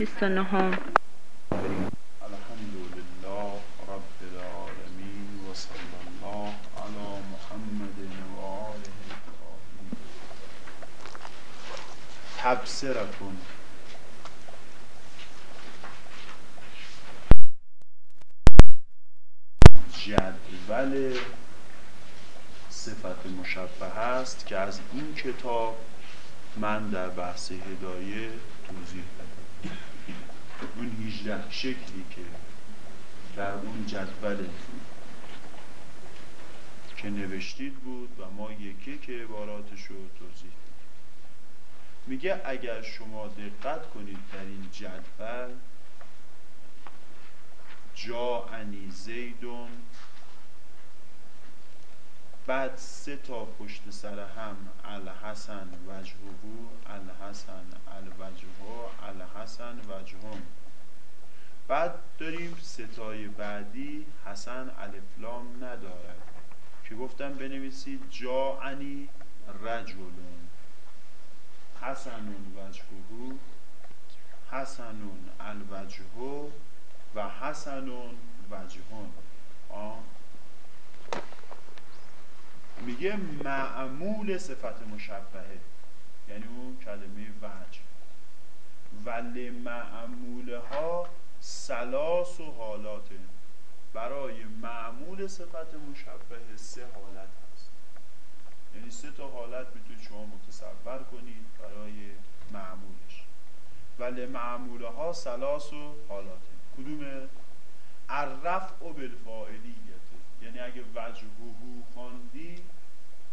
29 الحمد لله رب العالمين وصلى الله على محمد وآله الطاهرين تبصرة جدول صفت مشبه است که از این کتاب من در بحث هدایه توضیح اون 18 شکلی که در اون جدول که نوشتید بود و ما یکی که عباراتش رو توضیح میگه اگر شما دقت کنید در این جدول جا انی زیدون بعد سه تا پشت سر هم الحسن وجههو الحسن الوجهو الحسن وجههم. بعد داریم ستای بعدی حسن الفلام ندارد که گفتم بنویسید جاعنی رجلون. حسنون وجههو حسنون الوجهو و حسنون وجهون آه. میگه معمول صفت مشبهه. یعنی اون کلمه وجه. ولی معموله ها سلاس و حالات برای معمول صفت مشبهه سه حالت هست. یعنی سه تا حالت می‌تونید شما متصور کنید برای معمولش. ولی معموله ها سلاس و حالات کدومه؟ الرفع و بالفاعلیت یعنی اگه وجههو خواندی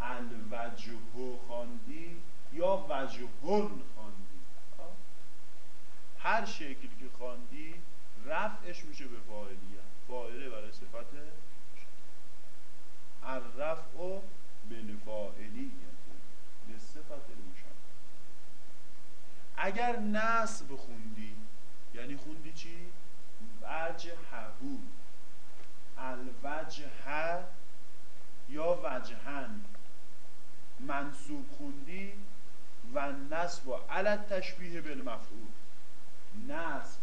الوجهو خواندی یا وجهون خواندی. هر شکلی که خواندی رفعش میشه به فاعلیت فاعله برای صفت الرفع و به صفت المشبه اگر نصب خوندی یعنی خوندی چی؟ وجههو الوجه یا وجهن منصوب خوندی و نصب و علت تشبیه بالمفعول. نصب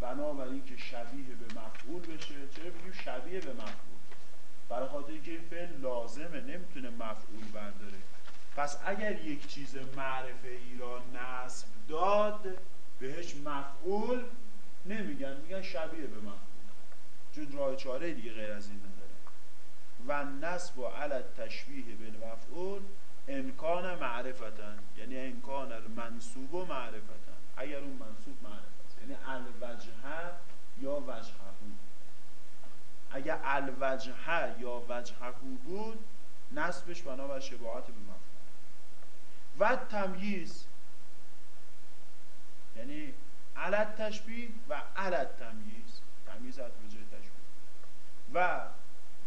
بنابراین که شبیه به مفعول بشه. چرا بگیم شبیه به مفعول؟ برای خاطر اینکه این فعل لازمه نمی‌تونه مفعول برداره. پس اگر یک چیز معرفه ای را نصب داد بهش مفعول نمیگن. میگن شبیه به مفعول. چون راه چاره دیگه غیر از این نداره. و نصب و علت تشبیه بالمفعول امکان معرفتن. یعنی امکان المنصوب و معرفتن. اگر اون منصوب معرفت یعنی الوجهه یا وجههو اگر الوجهه یا وجههو بود نصبش بنابر شباهت به مفعول. و تمییز. یعنی علت تشبیه و علت تمییز به جای تشبیه و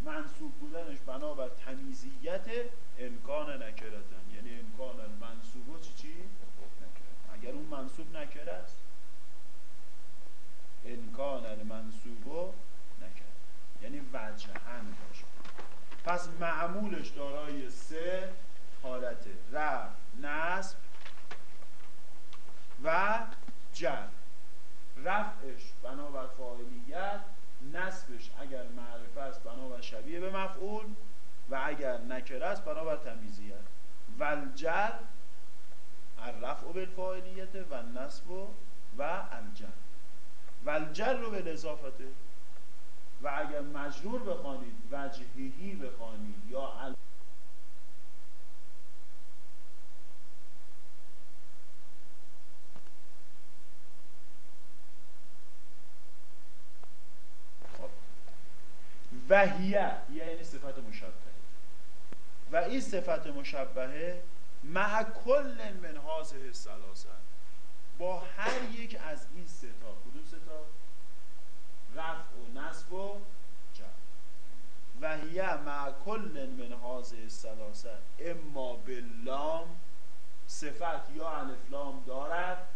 منصوب بودنش بنابر تمیزیت امکان نکرتن. یعنی امکان منصوب چی چی؟ اگر اون منصوب نکره است. امکان المنصوب نکرت یعنی وجهن باشه. پس معمولش دارای سه حالت رفع نصب و جر رفعش بنابر فاعلیت نصبش اگر معرفه است بنابر شبیه به مفعول و اگر نکره است بنابر تمیزیت. و الجر الرفع بالفاعلیت و نصب و الجر. و الجر رو به اضافته و اگر مجرور بخوانید وجهی بخوانید یا ال وهیه یعنی صفت مشبهه. و این صفت مشبهه مع کل من هذه الثلاثه. با هر یک از این سه تا کدوم سه تا؟ رفع و نصب و جر و هی مع کل من هذه الثلاثه. اما باللام صفت یا الف لام دارد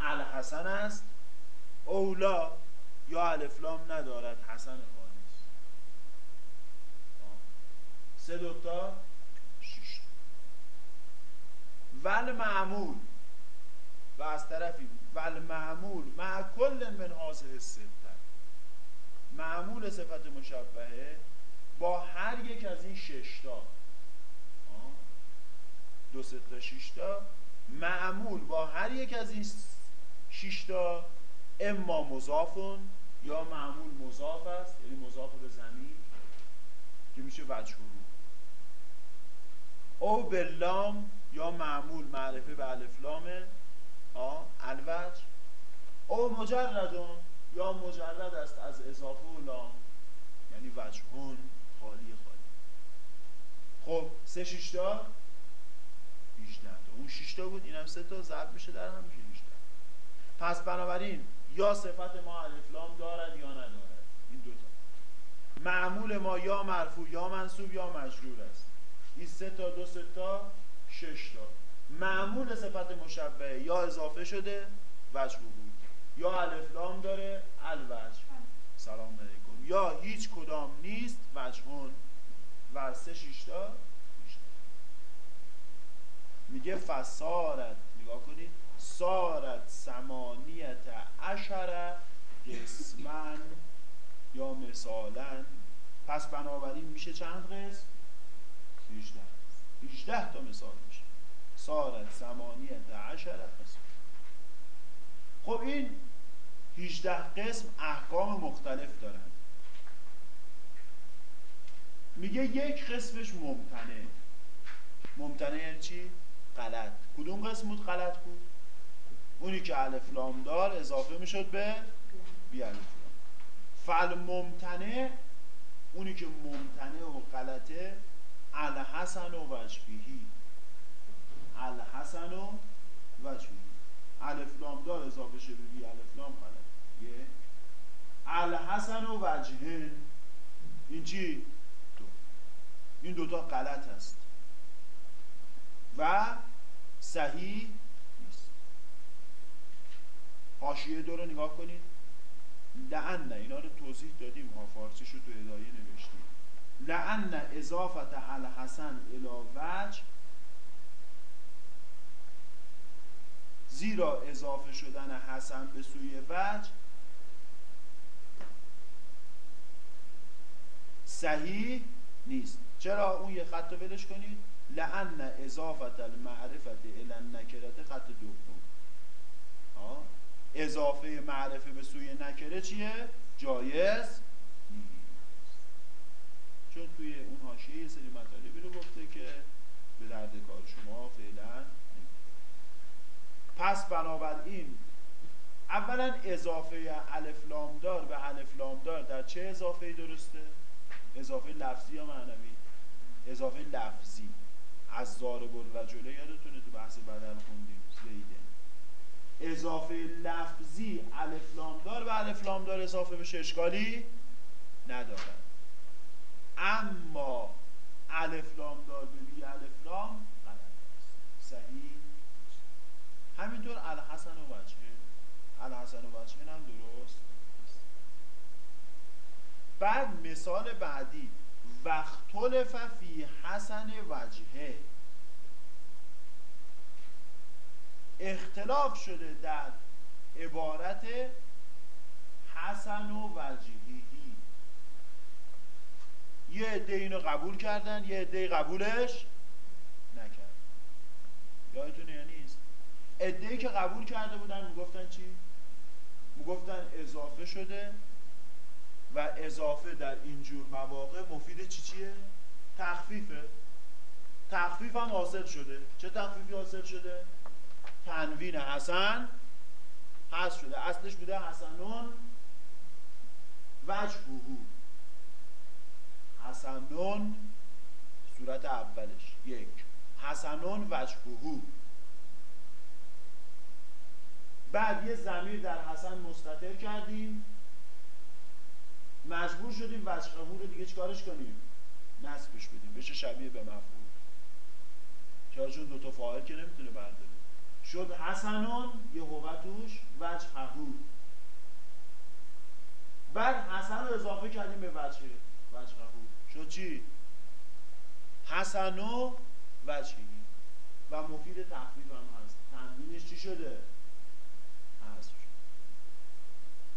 الحسن است اولا یا الف لام ندارد حسن سه دوتا ول معمول. و از طرفی و المعمول مع کل من حاضر السته معمول صفت مشبهه با هر یک از این ششتا دو تا شیشتا معمول با هر یک از این شیشتا اما مضافون یا معمول مضاف است یعنی مضاف به زمین که میشه وجه او به لام یا معمول معرفه به الف لامه. الوجه او مجردون یا مجرد است از اضافه و لام. یعنی وجهون خالی خالی. خب سه شیشتا؟ 18 تا. اون شیشتا بود اینم سه تا. ضرب میشه در هم میشه 18 پس بنابراین یا صفت ما الف لام دارد یا ندارد. این دوتا معمول ما یا مرفوع یا منصوب یا مجرور است. این سه تا دو سه تا شش تا. معمول صفت مشبه یا اضافه شده وجه بود یا الفلام داره الوجه. سلام علیکم. یا هیچ کدام نیست وجهون و سه شیشتا میگه فسارت. نگاه کنید. سارت سمانیت اشره قسمن یا مثالا پس بنابراین میشه چند قسم؟ 18 18 تا مثال میشه. سارت سمانیت عشر قسم خب این 18 قسم احکام مختلف دارند میگه یک قسمش ممتنه ممتنه یعنی چی؟ غلط. کدوم قسم بود غلط بود؟ اونی که الف لام دار اضافه می‌شد به بی الف لام. فل ممتنه اونی که ممتنه و غلطه الحسن و وجهیهی الحسن و وجهیهی الف لام دار اضافه شده بی الف لام غلط. یه. الحسن و وجهن این چی؟ دو. این دوتا غلط است. و صحیح نیست. حاشیه دو رو نگاه کنید. لعن اینا رو توضیح دادیم. ها فارسی شد تو هدایه نوشتیم. لعن اضافت الحسن الى وجه زیرا اضافه شدن حسن به سوی وجه صحیح نیست. چرا اون یه خط رو ولش کنید؟ لعن اضافت المعرفت الى النکرت خط دوم. اضافه معرفه به سوی نکره چیه؟ جایز چون توی اون حاشیه یه سری مطالبی رو گفته که به درد کار شما فعلا پس بنابراین اولا اضافه الف لام دار به الف لام دار در چه اضافه درسته؟ اضافه لفظی یا معنوی؟ اضافه لفظی. از ضارب الرجله یادتونه تو بحث بدل خوندیم زیده. اضافه لفظی الف لام دار به الف لام دار اضافه به اشکالی ندارد. اما الف لام دار به بی الف لام غلط است. صحیح همینطور الحسن و وجهه الحسن و وجهه هم درست بعد مثال بعدی. وقتلف فی حسن وجهه. اختلاف شده در عبارت حسن و وجهی یه عده اینو قبول کردن یه عده قبولش نکرد یادتونه یا نیست؟ عده که قبول کرده بودن می‌گفتن چی؟ می‌گفتن اضافه شده و اضافه در اینجور مواقع مفید چی چیه؟ تخفیفه. تخفیف هم حاصل شده. چه تخفیفی حاصل شده؟ تنوین حسن حذف شده. اصلش بوده حسنون وجهوهو حسنون. صورت اولش. یک. حسنون وجههو بعد یه زمیر در حسن مستطر کردیم. مجبور شدیم وجههو رو دیگه چکارش کنیم؟ نصبش بدیم. بشه شبیه به مفعول. چرا؟ چون دوتا فاعل که نمی‌تونه برداره. شد حسنون یه هوتوش وجههو بعد حسن رو اضافه کردیم به وجههو شد چی؟ حسن و و مفید تخفیف هم هست. تنوینش چی شده؟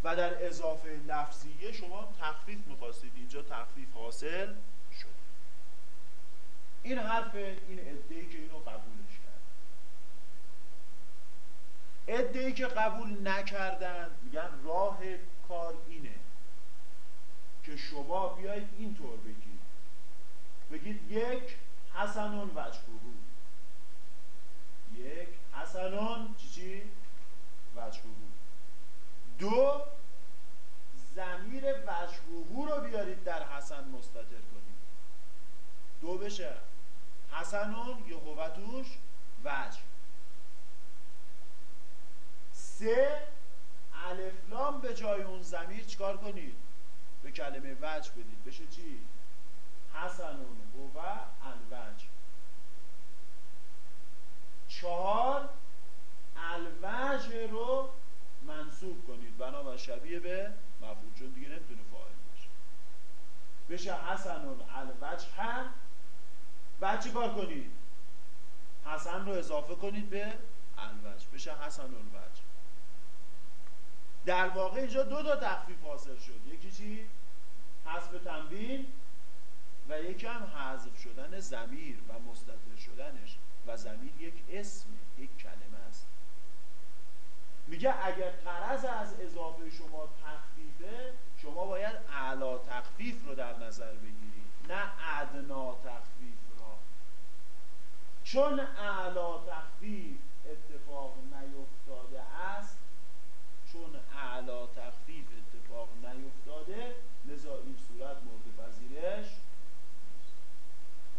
و در اضافه لفظیه شما تخفیف می‌خواستید. اینجا تخفیف حاصل شد این حرف این ادهی که اینو قبولش کرد ادهی که قبول نکردن میگن راه کار اینه که شما بیایید اینطور بگید بگید یک حسنون وجهوهو یک حسنون چی چی؟ وجهوهو دو زمیر وجهوهو رو بیارید در حسن مستطر کنید. دو بشه حسنون یه هوتوش وجه. سه الفلام به جای اون زمیر چکار کنید؟ به کلمه وجه بدید. بشه چی؟ حسنون هو الوجه چهار الوجه رو منصوب کنید. بنابر شبیه به مفعول چون دیگه نمی‌تونه فاعل باشه. بشه حسنون الوجه بعد چی کار کنید؟ حسن رو اضافه کنید به الوجه بشه حسن الوجه در واقع اینجا دو تا تخفیف حاصل شد. یکی چی؟ حذف تنبیل و یکی هم حذف شدن زمیر و مستطر شدنش و زمیر یک اسم یک کلمه است. میگه اگر قرض از اضافه شما تخفیفه شما باید اعلا تخفیف رو در نظر بگیرید نه ادنا تخفیف را. چون اعلا تخفیف اتفاق نیفتاده است چون اعلا تخفیف اتفاق نیفتاده لذا این صورت مورد پذیرش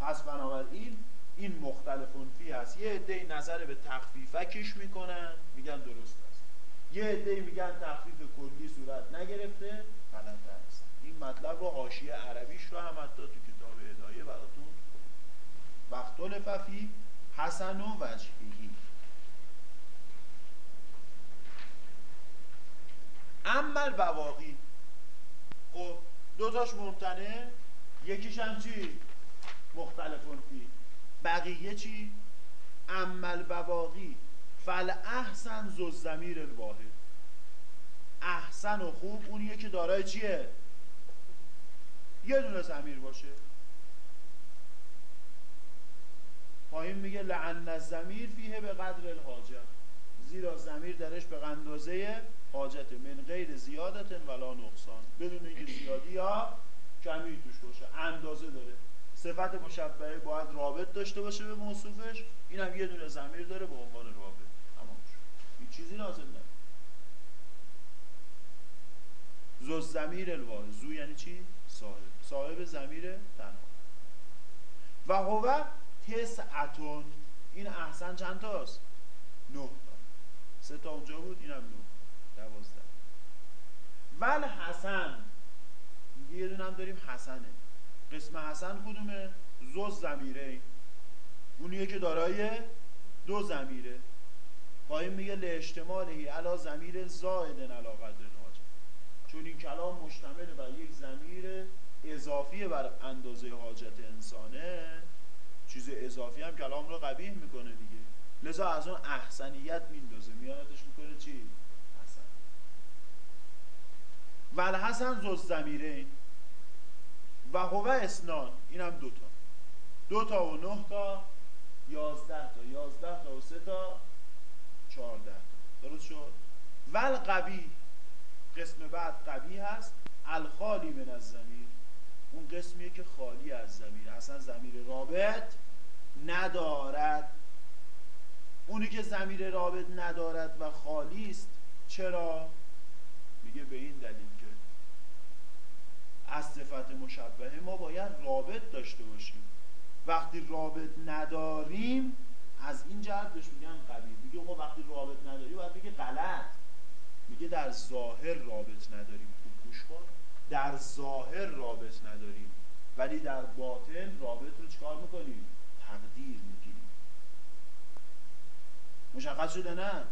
پس بنابراین این مختلفون فی هست. یه عده نظر به تخفیفکش می‌کنن میگن درست است. یه عده میگن تخفیف کلی صورت نگرفته غلط است. این مطلب رو حاشیه عربیش رو هم حتی تو کتاب هدایه براتون وقتون ففی حسن و وجهی اما البواقی. خب دوتاش ممتنه یکیش هم چی؟ مختلفون فی. بقیه چی؟ عمل بواقی. فل احسن زمیر الواحد. احسن و خوب اونیه که دارای چیه؟ یه دونه زمیر باشه. پایین میگه لعن الزمیر فیه به قدر الحاجه زیرا زمیر درش به اندازه حاجت. من غیر زیادت ولا نقصان. بدون اینکه زیادی یا کمی توش باشه. اندازه داره. صفت مشبهه باید رابط داشته باشه به موصوفش. این هم یه دونه زمیر داره به عنوان رابط. شد. این چیزی لازم نه زوز زمیر الواحد. زو یعنی چی؟ صاحب. صاحب زمیر تنها. و هو تسعتون. این احسن چند تاست؟ نه سه تا اونجا بود اینم نه دوازده. ول حسن یه دونه هم داریم حسنه. قسم حسن کدومه؟ زوز زمیره. اونیه که دارای دو زمیره. پایین میگه لاجتماعی علا زمیر زائد علا قدر الحاجه چون این کلام مشتمل بر یک زمیر اضافی بر اندازه حاجت انسانه. چیز اضافی هم کلام رو قبیح می‌کنه دیگه. لذا از اون احسنیت میندازه. میانتش می‌کنه چی؟ حسن. ول حسن زوز زمیره. و هو اسنان این هم دوتا دوتا و نه تا یازده تا. یازده تا و سه تا چهارده تا. درست شد؟ ول قوی. قسم بعد قوی هست. الخالی من از زمیر اون قسمیه که خالی از زمیر اصلا زمیر رابط ندارد. اونی که زمیر رابط ندارد و خالی است چرا؟ میگه به این دلیل. از صفت مشبهه ما باید رابط داشته باشیم. وقتی رابط نداریم از این جهت بهش میگن قبیل میگه خب وقتی رابط نداری باید بگه غلط. میگه در ظاهر رابط نداریم. خوب گوش کن. در ظاهر رابط نداریم. ولی در باطن رابط رو چکار می‌کنیم؟ تقدیر می‌گیریم. مشخص شده نه؟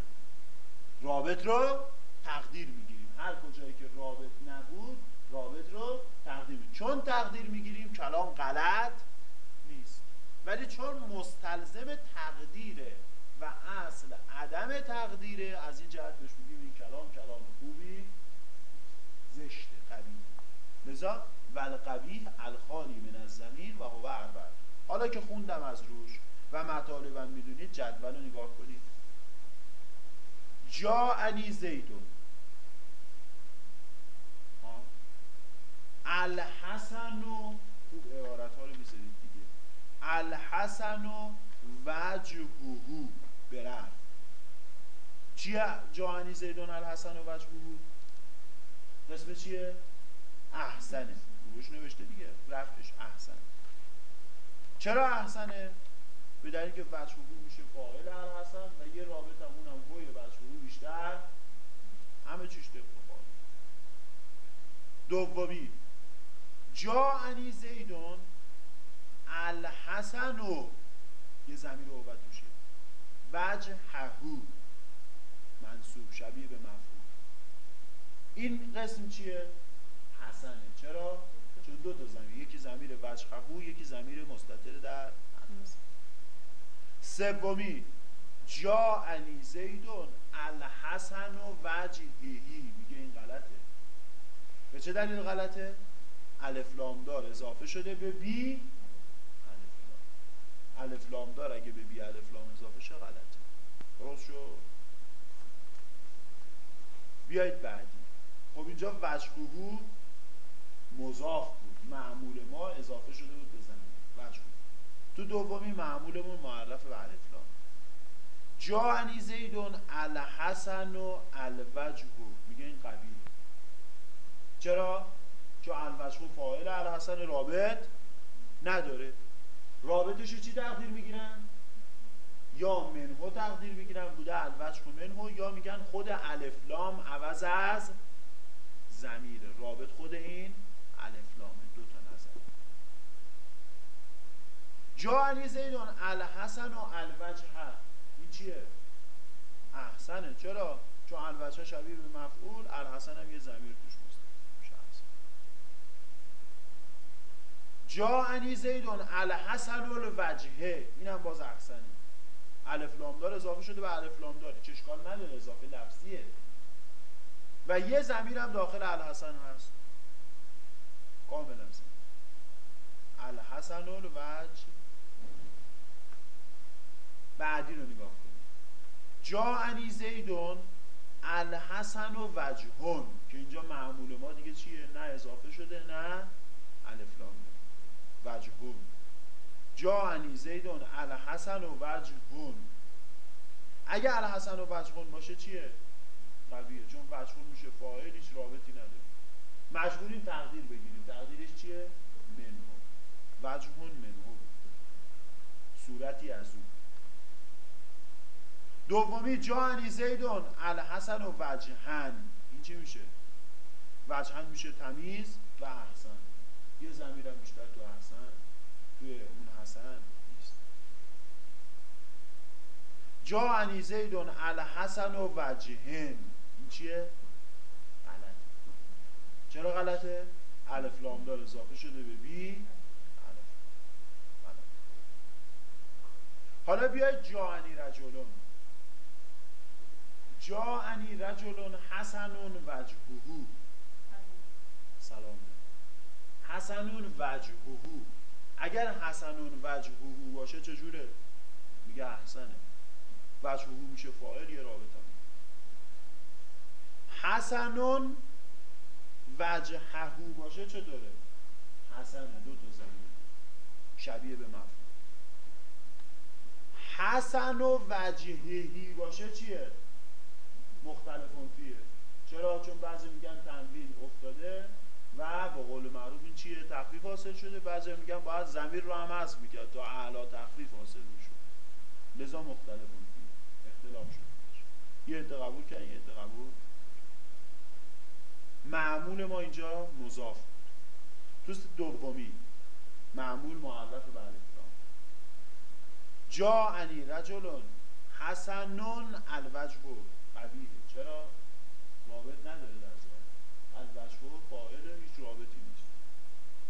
رابط رو تقدیر می‌گیریم. هر کجایی که رابط نبود رابط رو تقدیر چون تقدیر می‌گیریم کلام غلط نیست. ولی چون مستلزم تقدیره و اصل عدم تقدیره از این جهت بهش میگیم این کلام کلام خوبی زشت قبیل لذا ولقبیه الخالی من از زمین و هو اول حالا که خوندم از روش و مطالبم می‌دونید جدول رو نگاه کنید. جا انی زیدون. الحسن و خوب عبارت ها رو می‌ذارید دیگه. الحسن و وجههو برفت چیه جاهنی زیدون الحسن و وجههو قسم چیه؟ احسنه. روش نوشته دیگه. رفتش احسن. چرا احسنه؟ به دلیل که وجههو میشه فاعل الحسن و یه رابط هم اونم هوی وجههو بیشتر. همه چیش طبق دومی جاعنی زیدون الحسن و یه زمین رو میشه وجه ههو منصوب شبیه به مفهوم. این قسم چیه؟ حسنه. چرا؟ چون دو تا زمین. یکی زمیر وجه ههو یکی زمیر مستطر در سومی جا انی زیدون الحسن و وجههی میگه این غلطه. به چه دلیل غلطه؟ الف دار اضافه شده به بی الف لام. دار اگه به بی الف لام اضافه شه غلطه. درست شد؟ بیایید بعدی. خب اینجا وجههو مضاف بود. معمول ما اضافه شده بود به زمین. وجههو تو دومی معمولمون معرف به الف لام. جاءنی زیدون الحسن و الوجهو. میگه این قبیه. چرا؟ چون الوجه فاعل الحسن رابط نداره. رابطش چی تقدیر می‌گیرن؟ یا منهو تقدیر می‌گیرن بوده الوجه منهو یا میگن خود الفلام عوض از زمیر رابط خود این الفلامه دو تا نظر. جا علی زیدان الحسن و الوجه این چیه؟ احسنه. چرا؟ چون الوجه شبیه به مفعول الحسن هم یه زمیر توش انی زیدون الحسن الوجهه این هم باز احسنی. الف لامدار اضافه شده به الف لامدار هیچ اشکال نداره اضافه لفظیه. و یه زمین هم داخل الحسن هست. کاملا الحسن الوجه. بعدی رو نگاه کنید انی زیدون الحسن و وجهون. که اینجا معمول ما دیگه چیه؟ نه اضافه شده نه الف لام وجهون. جاعنی زیدون الحسن و وجهون. اگه الحسن و وجهون باشه چیه؟ قویه چون وجهون میشه فاعل هیچ رابطی نداره. مجبوریم تقدیر بگیریم. تقدیرش چیه؟ منهو. وجهون منهو. صورتی از او. دومی جاعنی زیدون الحسن و وجهن. این چی میشه؟ وجهن میشه تمیز و احسن. یه زمیرم بیشتر تو حسن توی اون حسن نیست. جا انی زیدون الحسن و وجهن. این چیه؟ غلطه. چرا غلطه؟ الف لامدار اضافه شده به بی حالا بیاید جاعنی رجلون. جاعنی رجلون حسنون وجههو سلام. حسنون وجههو اگر حسنون وجههو باشه چجوره؟ میگه احسنه. وجههو میشه فاعل یه رابطه. حسنون وجههو باشه چه داره؟ حسن دو تا زمین. شبیه به مفهوم. حسن و وجههی باشه چیه؟ مختلفون فیه. چرا؟ چون بعضی میگن تنوین افتاده. و با قول معروف این چیه؟ تخفیف حاصل شده. بعضی میگن باید زمیر رو هم حذف می‌کرد تا اعلا تخفیف حاصل می‌شد. لذا مختلف اختلاف شده یه عده قبول کردن یه عده معمول ما اینجا مضاف بود. تو دومی. معمول معرف به الفلام جا انی رجلون حسنون الوجه قبیه چرا؟ رابط نداره در الوجه فاعل رابطی نیست.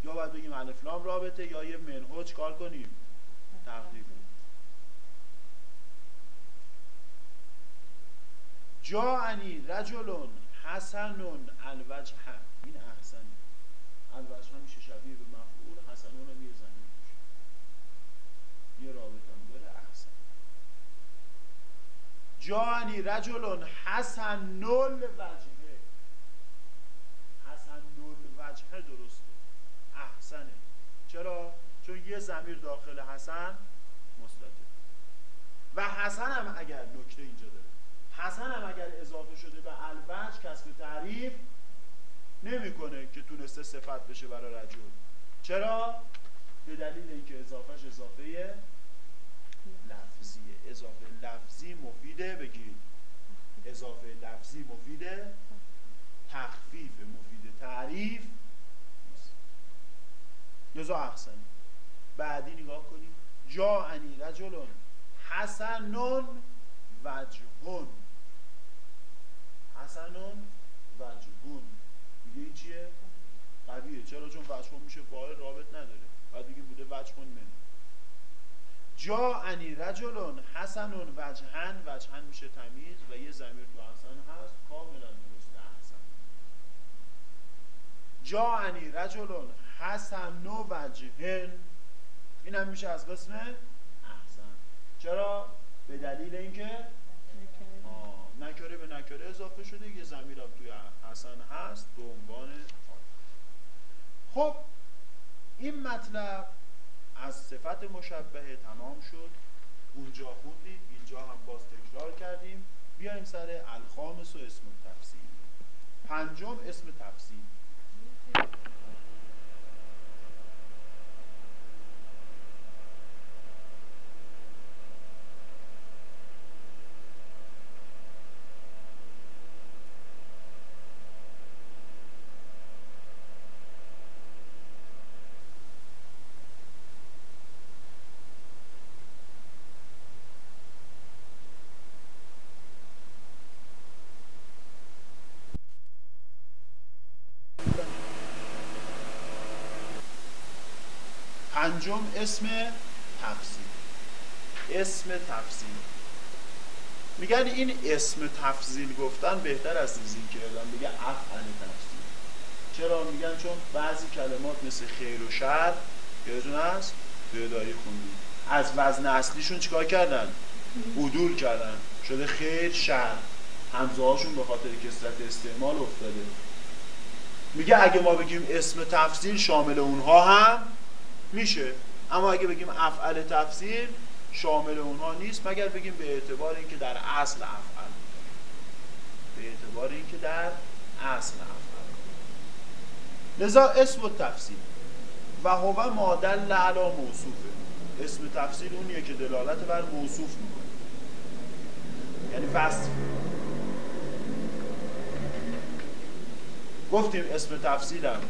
یا باید بگیم الفلام رابطه یا یه منهو کار کنیم؟ تقدیر انی رجلون حسنون الوجه. این احسنی. هم میشه شبیه به مفعول حسنون هم یه زمین میشه. یه رابط هم داره احسن. جانی رجل حسن نل وجهه حسن نل وجهه درسته احسنه. چرا؟ چون یه زمیر داخل حسن مثبته و حسن هم اگر نکته اینجا داره. حسن هم اگر اضافه شده به الوج کسب تعریف نمی‌کنه که تونسته صفت بشه برای رجل چرا؟ به دلیل اینکه اضافهش اضافه لفظیه. اضافه لفظی مفیده بگید. اضافه لفظی مفیده تخفیف مفید تعریف لذا احسن بعدی نگاه کنیم. انی رجلون حسنون وجهون. حسنون وجهون. دیگه چیه؟ قویه. چرا؟ چون وجهون میشه فاعل رابط نداره. بعد دیگه بوده وجهون من جا انی رجلون حسنون وجهن. وجهن میشه تمیز و یه زمیر تو حسن هست. کاملا درسته. حسن جا انی رجلون حسن و وجهن این هم میشه از قسم احسن. چرا؟ به دلیل اینکه نکره به نکره اضافه شده. یه زمیر توی حسن هست به عنوان خب این مطلب از صفت مشبهه تمام شد. اونجا خوندید اینجا هم باز تکرار کردیم. بیایم سر الخامس و اسم تفسیر پنجم اسم تفسیر پنجم اسم تفسیر. اسم تفسیر. میگن این اسم تفضیل گفتن بهتر از که ادام بگه افعل تفسیر. چرا میگن؟ چون بعضی کلمات مثل خیر و شر یادتون هست؟ ادایی خوندید از وزن اصلیشون چیکار کردن؟ عدول کردن. شده خیر شر. همزه هاشون به خاطر کسرت استعمال افتاده. میگه اگه ما بگیم اسم تفسیر شامل اونها هم میشه. اما اگه بگیم افعل تفسیر شامل اونها نیست مگر بگیم به اعتبار اینکه در اصل افعل به اعتبار اینکه در اصل افعل لذا اسم و تفسیر و هو مادل لعلا موصوفه. اسم تفسیر اونیه که دلالت بر موصوف می‌کنه. یعنی وصف گفتیم اسم تفسیرم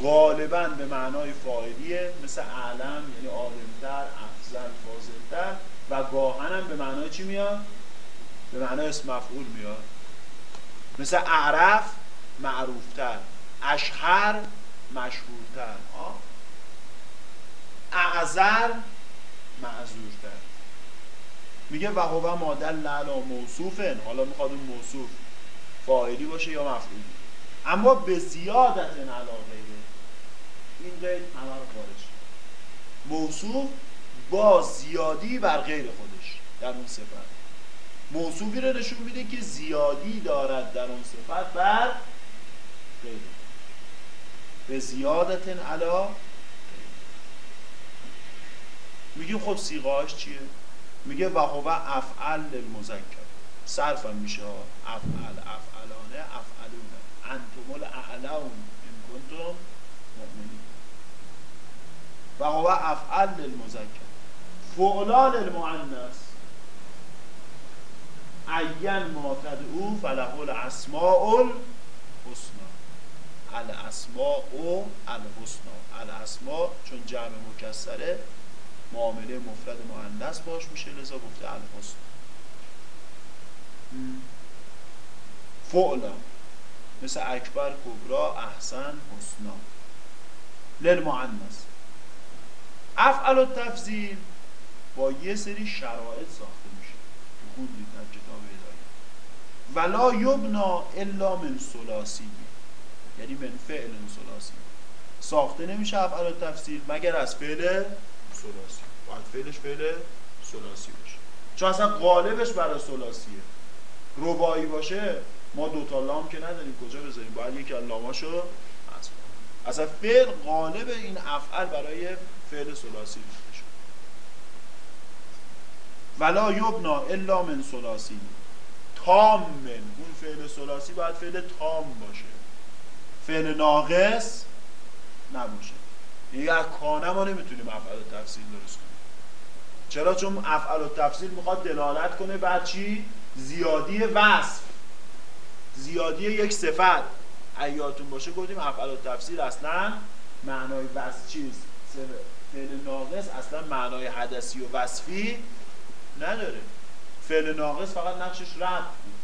غالبا به معنای فاعلیه مثل اعلم یعنی عالمتر افضل فاضلتر. و گاهن به معنای چی میاد؟ به معنای اسم مفعول میاد. مثل اعرف معروفتر. اشهر مشهورتر. اعذر معذورتر. میگه و هو مادل لعلا موصوفن. حالا می‌خواد اون موصوف فاعلی باشه یا مفعولی اما به زیادت علاقه این قید همه رو خارج موصوف با زیادی بر غیر خودش در اون صفت. موصوفی رو نشون میده که زیادی دارد در اون صفت بر غیر به زیادت علا میگیم خب سیغاش چیه؟ میگه و هو افعل للمذکر صرف هم میشه افعل افعلانه افعلونه انتم الاعلون ان کنتم مؤمنین. و هو افعل للمذکر. فعلان المؤنث. عین ما تدعو فله الاسماء الحسنا الاسماء الحسنا الاسماء چون جمع مکسره معامله مفرد مؤنث باش میشه لذا گفته الحسن فعلا مثل اکبر کبرا احسن حسنا. للمؤنث افعل و تفضیل با یه سری شرایط ساخته میشه خوندید در کتاب هدایت. ولا یبنا الا من سلاسی یعنی من فعل سلاسی ساخته نمیشه افعال تفسیر مگر از فعل ثلاثی. باید فعلش فعل ثلاثی باشه. چون اصلا قالبش برای ثلاثیه. ربایی باشه ما دو تا لام که نداریم کجا بذاریم؟ باید یکی از لاماشو اصلا فعل غالب این افعال برای فعل ثلاثی میشه ولا یبنا الا من ثلاثی. تام اون فعل ثلاثی باید فعل تام باشه. فعل ناقص نباشه. یعنی از کانه ما نمی‌تونیم افعال تفصیل درست کنیم. چرا؟ چون افعال تفصیل می‌خواد دلالت کنه بر چی؟ زیادی وصف. زیادی یک صفت. ایاتون باشه گفتیم افعال تفصیل اصلا معنای وصف چیز. فعل ناقص اصلا معنای حدثی و وصفی نداره. فعل ناقص فقط نقشش رد بود.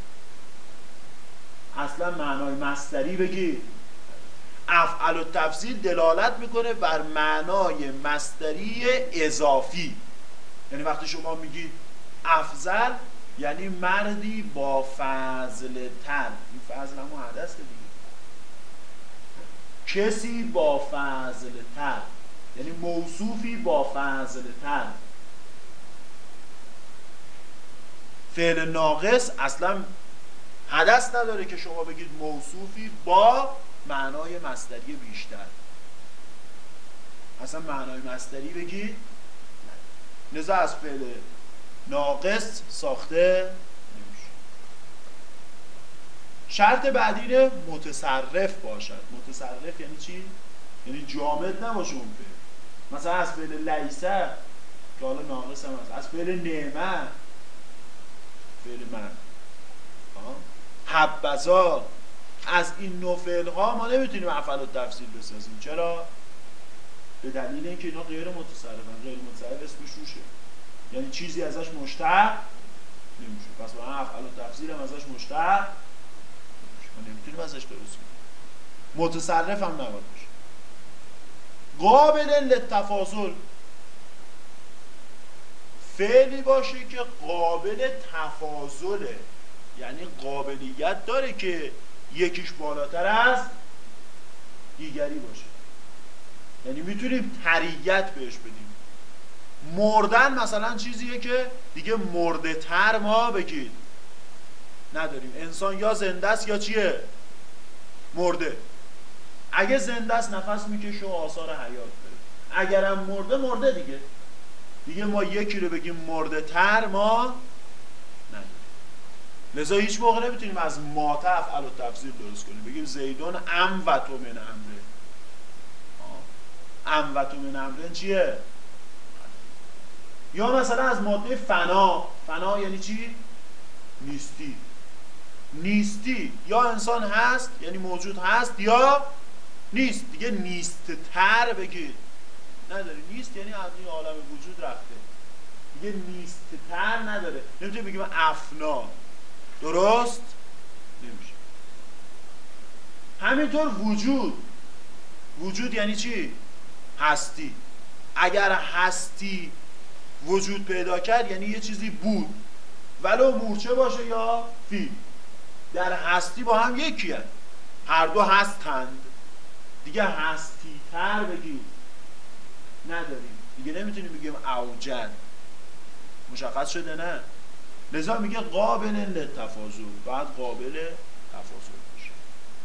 اصلا معنای مستری بگی افعال و تفصیل دلالت می‌کنه بر معنای مستری اضافی. یعنی وقتی شما میگید افضل یعنی مردی با فضل تر این فضل همون حدث دیگه. کسی با فضل تر یعنی موصوفی با فضل تر فعل ناقص اصلا حدث نداره که شما بگید موصوفی با معنای مستری بیشتر. اصلا معنای مستری بگید لذا از فعل ناقص ساخته نمیشه. شرط بعدی اینه متصرف باشد. متصرف یعنی چی؟ یعنی جامد نباشه اون فعل. مثلا از فعل لیسه که حالا ناقص هم هست. از فعل نعمه فعل من. حبزا از این نوع فعل ها ما نمی‌تونیم افعال تفصیل بسازیم. چرا؟ به دلیل اینکه اینا غیر متصرفن. غیر متصرف اسمش روشه. یعنی چیزی ازش مشتق نمیشه. پس با افعال و ازش مشتق ما نمی‌تونیم ازش درست کنیم. متصرف هم نباید باشه. قابل للتفاضل. فعلی باشه که قابل تفاضله یعنی قابلیت داره که یکیش بالاتر از دیگری باشه. یعنی می‌تونیم تریت بهش بدیم. مردن مثلا چیزیه که دیگه مرده تر ما بگید. نداریم. انسان یا زنده است یا چیه؟ مرده. اگه زنده است نفس می‌کشه و آثار حیات داره. اگرم مرده مرده دیگه. دیگه ما یکی رو بگیم مرده تر ما نداریم. لذا هیچ موقع نمی‌تونیم از ماته افعال و تفضیل درست کنیم. بگیم زیدون ام و تو من امره. ام و تو من امره چیه؟ یا مثلا از ماده فنا فنا یعنی چی؟ نیستی. نیستی یا انسان هست یعنی موجود هست یا نیست. دیگه نیست تر بگید نداره نیست یعنی از این عالم وجود رفته. دیگه نیست تر نداره. نمی‌تونی بگیم افنا. درست؟ نمیشه. همینطور وجود. وجود یعنی چی؟ هستی. اگر هستی وجود پیدا کرد یعنی یه چیزی بود. ولو مورچه باشه یا فیل. در هستی با هم یکی هست. هر دو هستند. دیگه هستی تر بگید نداریم. دیگه نمی‌تونیم بگیم اوجد. مشخص شده نه؟ لذا میگه قابل لتفاضل بعد قابل تفاضل باشه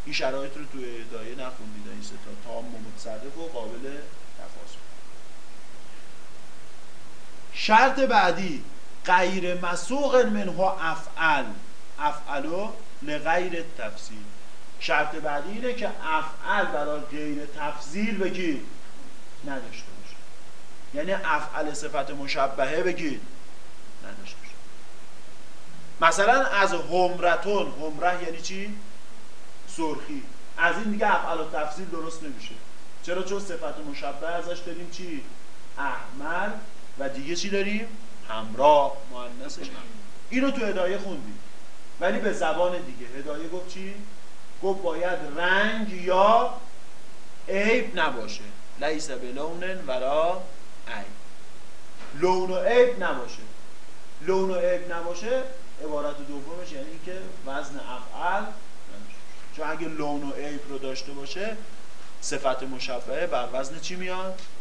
این شرایط رو توی ادایه نخوندید. این ستا تام متصرف و قابل شرط بعدی غیر مسوق منها افعل. افعلو لغیر تفصیل. شرط بعدی اینه که افعل برای غیر تفضیل بگید نداشته باشه. یعنی افعل صفت مشبهه بگید نداشته باشه. مثلا از همرتون همره یعنی چی؟ سرخی. از این دیگه افعل و تفضیل درست نمیشه. چرا؟ چون صفت مشبه ازش داریم چی؟ احمر و دیگه چی داریم؟ همراه. مؤنثش اینو تو هدایه خوندیم. ولی به زبان دیگه. هدایه گفت چی؟ گفت باید رنگ یا عیب نباشه. لیس بلون ولا عیب. لون و عیب نباشه. لون و عیب نباشه عبارت دومش یعنی که وزن افعال چون اگه لون و عیب رو داشته باشه صفت مشبهه بر وزن چی میاد؟ افعل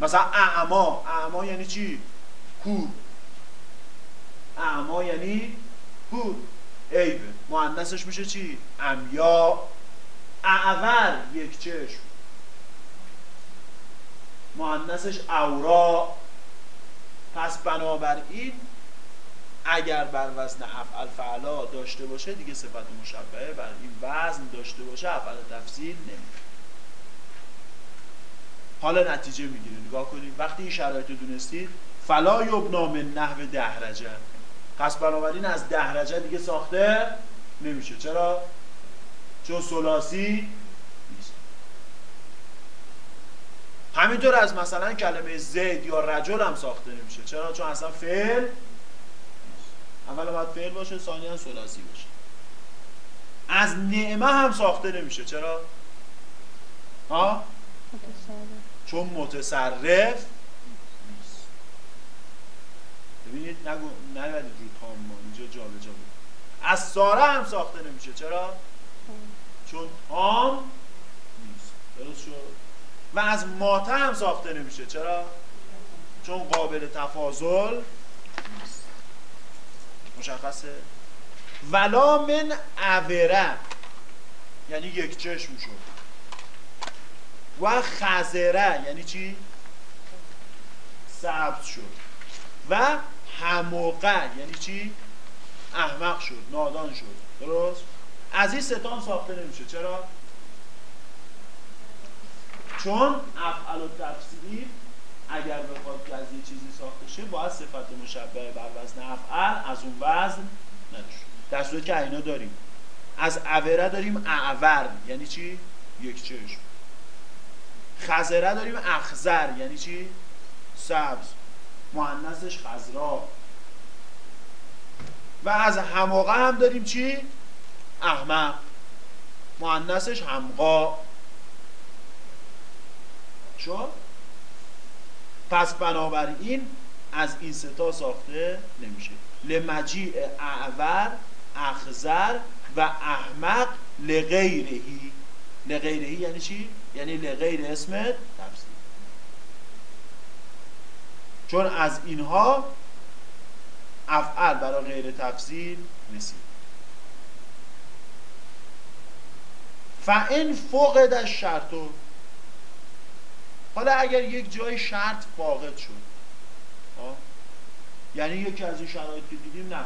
مثلا اعما اعما یعنی چی؟ کور. اعما یعنی کور. عیبه مهندسش میشه چی؟ امیا. اعور یک چشم. مهندسش اورا. پس بنابراین اگر بر وزن افعل فعلا داشته باشه دیگه صفت مشبهه بر این وزن داشته باشه افعل تفصیل نمیده حالا نتیجه می‌گیره. نگاه کنید وقتی این شرایط دونستید فلا یبنا من نحو دهرجه. پس بنابراین از دهرجه دیگه ساخته نمیشه. چرا؟ چون سلاسی نیست. همینطور از مثلا کلمه زید یا رجل هم ساخته نمیشه. چرا؟ چون اصلا فعل اول باید فعل باشه ثانیا سلاسی باشه. از نعمه هم ساخته نمیشه. چرا؟ ها؟ چون متصرف نیست ببینید نگو نبرید رو تام ما اینجا جا به جا بود. از ساره هم ساخته نمیشه. چرا؟ چون تام نیست. درست شد؟ و از ماته هم ساخته نمیشه. چرا؟ چون قابل تفاضل نیست مشخصه؟ ولا من اوره یعنی یک چشم شد. و خزره یعنی چی؟ سبز شد و هموقع یعنی چی؟ احمق شد نادان شد درست؟ از این ستان ساخته نمیشه چرا؟ چون افعال و تفسیری اگر بخواد که از یه چیزی ساخته شه باید صفت مشبه بر وزن افعال از اون وزن نداشت در صورت که اینا داریم از اوره داریم اعور یعنی چی؟ یک چشم خزره داریم اخزر یعنی چی؟ سبز مهندسش خزرا و از هماقه هم داریم چی؟ احمق مهندسش همقا شد؟ پس بنابراین از این ستا ساخته نمیشه لمجیع اعور اخزر و احمق لغیرهی لغیرهی یعنی چی؟ یعنی لغیر اسم تفسیر. چون از اینها افعل برای غیر تفسیر رسید. فان فقد شرط حالا اگر یک جای شرط فاقد شد یعنی یکی از این شرایط که دیدیم نه.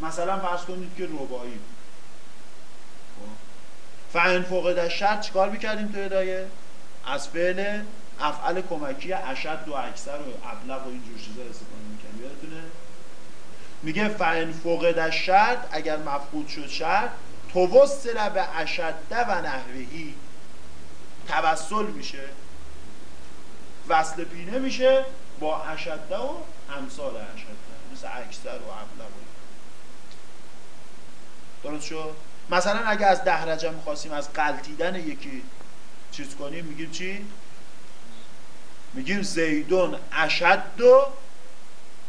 مثلا فرض کنید که ربایی فعن فوق شرط چیکار می‌کردیم تو هدایه از فعل افعال کمکی اشد و اکثر و ابلغ و اینجور چیزا استفاده می‌کردیم. یادتونه؟ میگه فعن فوق شرط اگر مفقود شد شرط توسل به اشده و نحوهی. توسل میشه. وصل پینه میشه با اشده و امثال اشده مثل اکثر و ابلغ درست شد؟ مثلا اگه از دهرجه می‌خواستیم از قلتیدن یکی چیز کنیم میگیم چی؟ میگیم زیدون اشد و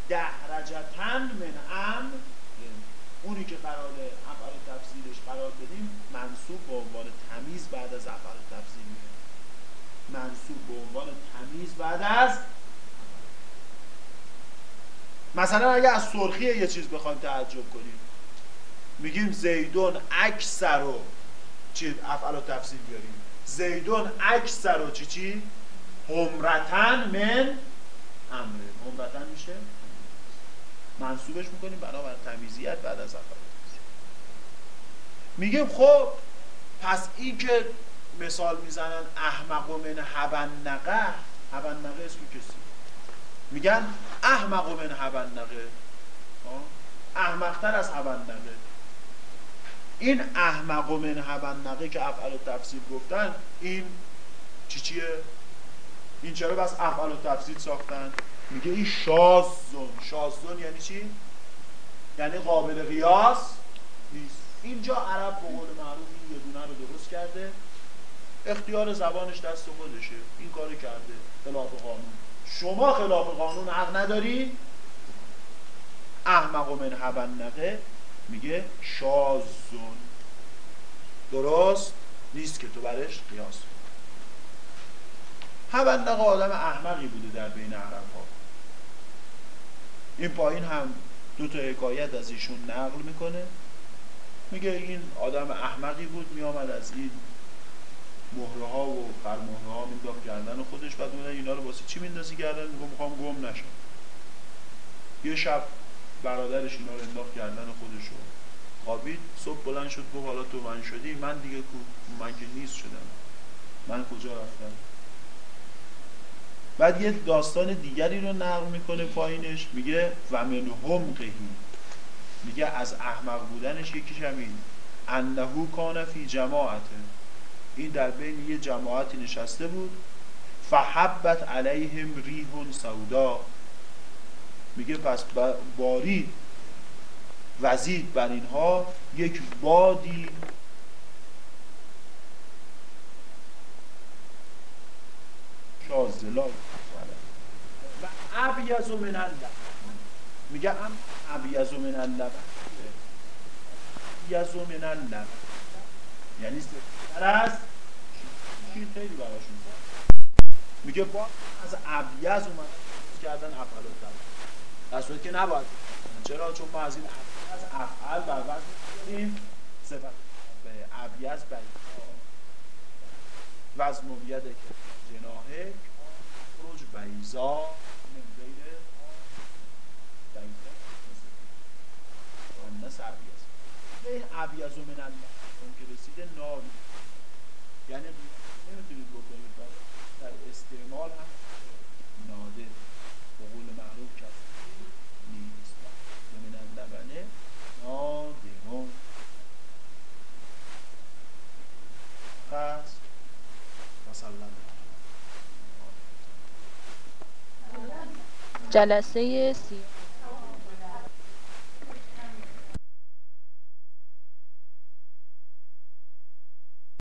دهرجتن من ام. اونی که قرار افعال تفسیرش قرار بدیم منصوب به عنوان تمیز بعد از افعال تفسیر میشه منصوب به عنوان تمیز بعد از مثلا اگه از سرخی یه چیز بخوایم تعجب کنیم. میگیم زیدون اکثر و چی؟ افعال و تفصیل بیاریم. زیدون اکثر و چی چی؟ همرتن من امره. همرتن میشه؟ منصوبش می‌کنیم. بنابر تمیزیت بعد از افعال میگیم خب پس این که مثال می‌زنن احمق و من هبنقه هبنقه اسم کسی؟ میگن احمق و من هبنقه احمقتر از هبنقه این احمق و من که افعال تفسیر گفتن این چی چیه؟ این چرا بس افعال تفسیر ساختن؟ میگه این شازون شازون یعنی چی؟ یعنی قابل قیاس نیست. اینجا عرب به قول معروف این یه دونه رو درست کرده. اختیار زبانش دست خودشه این کار کرده. خلاف قانون. شما خلاف قانون حق نداری؟ احمق و من هبنقه میگه شازون. درست؟ نیست که تو برش قیاس هبندق آدم احمقی بوده در بین عرب ها این پایین هم دو تا حکایت از ایشون نقل می‌کنه. میگه این آدم احمقی بود میامد از این مهره ها و خرمهره ها مینداخت گردن خودش بعد اینا رو واسه چی میندازی گردن؟ میگه می‌خوام گم نشم. یه شب برادرش اینا رو انداخت گردن خودش رو خوابید صبح بلند شد گفت حالا تو من شدی؟ من دیگه کو من که نیست شدم. من کجا رفتم؟ بعد یه داستان دیگری رو نقل می‌کنه پایینش میگه و من همقهی میگه از احمق بودنش یکیش همین انهو کان فی جماعته. این در بین یه جماعتی نشسته بود. فحبت علیهم ریح سودا میگه پس بارید وزید بر اینها یک بادی شازلال و من اللبن میگه ام ابیز من اللبن ابیز من اللبن یعنی سر است شیر خیلی براشون میگه با از ابیز اومد کردن افعال در صورت که نباید. چرا؟ چون ما از این از افعال بر وزن صفت به ابیز بر وزن که جناهه خروج بیزا بین بیزا مؤنث ابیز من اون که رسیده یعنی نمی‌تونید بکنید. در استعمال هم نادر به قول معروف کرد نیست من اللبنه نادرون پس جلسه سی